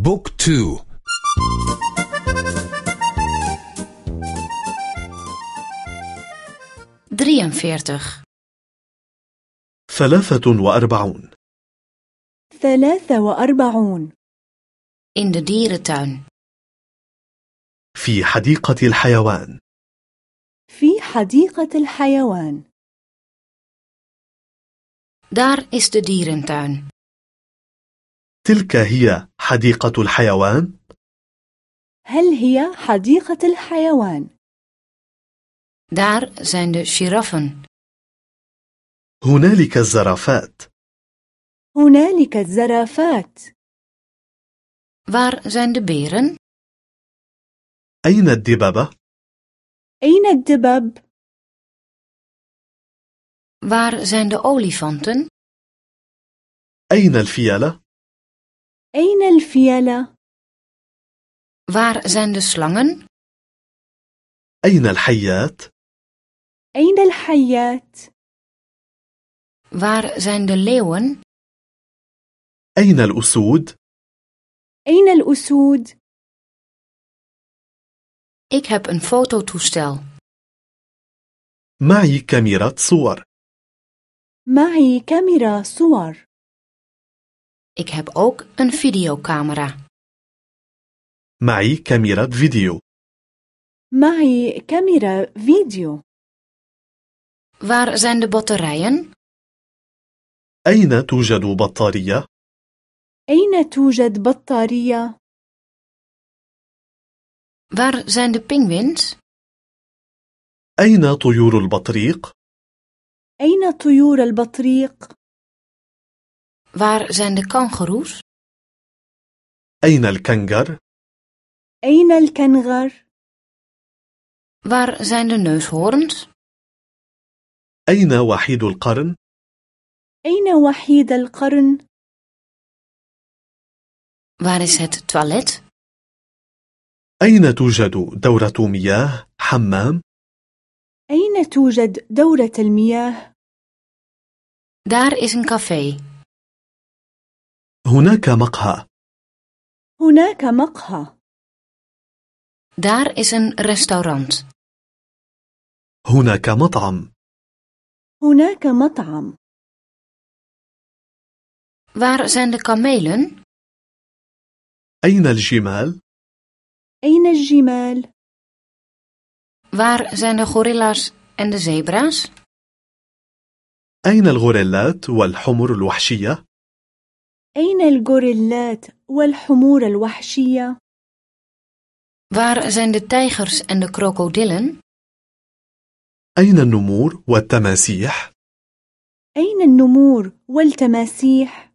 بوك تو. drieënveertig ثلاثة وأربعون. ثلاثة وأربعون. In de dierentuin. في حديقة الحيوان. في حديقة الحيوان. Daar is de dierentuin. تلك هي حديقة الحيوان هل هي حديقة الحيوان؟ daar zijn de giraffen هنالك الزرافات هنالك الزرافات waar zijn de beren أين الدببة؟ أين الدبب؟ waar zijn de olifanten أين الفيلة؟ أين الفيلة؟ waar zijn de slangen أين الحيات؟ أين الحيات؟ waar zijn de leeuwen أين الأسود؟ أين الأسود؟ ik heb een fototoestel معي كاميرا صور معي كاميرا صور ik heb ook een videocamera معي كاميرا فيديو معي كاميرا فيديو waar zijn de batterijen أين توجد بطارية؟ أين توجد بطارية؟ waar zijn de pinguïns أين طيور البطريق؟ أين طيور البطريق؟ Waar zijn de kangoeroes أين الكنغر؟ أين الكنغر؟ waar zijn de neushoorns أين وحيد القرن؟ أين وحيد القرن؟ waar is het toilet أين توجد دورة مياه حمام؟ أين توجد دورة المياه؟ daar is een café هناك مقهى. هناك مقهى. Daar is een restaurant. هناك مطعم. هناك مطعم. Waar zijn de kamelen? أين الجمال؟ أين الجمال؟ waar zijn de gorilla's en de zebra's? أين الغوريلات والحمر الوحشية؟ أين الغوريلات والحمور الوحشية؟ waar zijn de tijgers en de krokodillen أين النمور والتماسيح؟ أين النمور والتماسيح؟